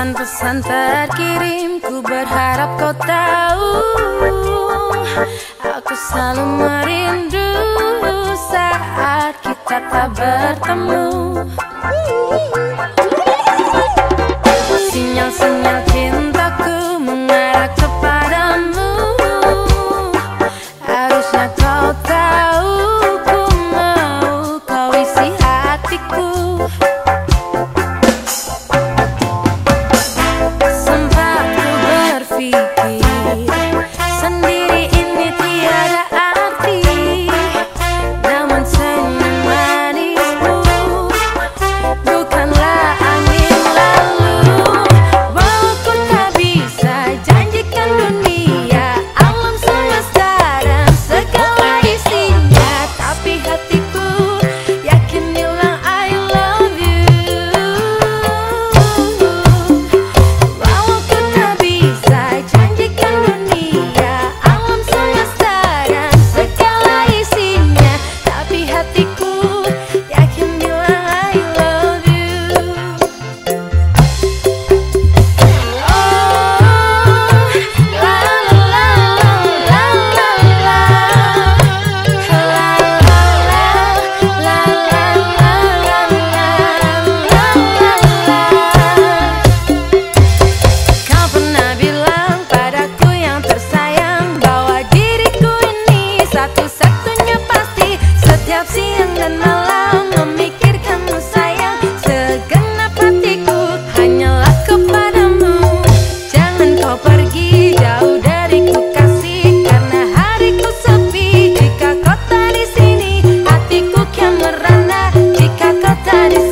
pesan-pesan terkirim Ku berharap kau tahu. Aku selalu merindu Saat kita tak bertemu. Sinyal-sinyal cintaku Mengarah kepadamu. Harusnya Setiap siang dan malam memikirkanmu sayang. Segenap hatiku hanyalah kepadamu. Jangan kau pergi jauh dariku kasih Karena hariku sepi. Jika kau tak di sini Hatiku kian merana. Jika kau tak di sini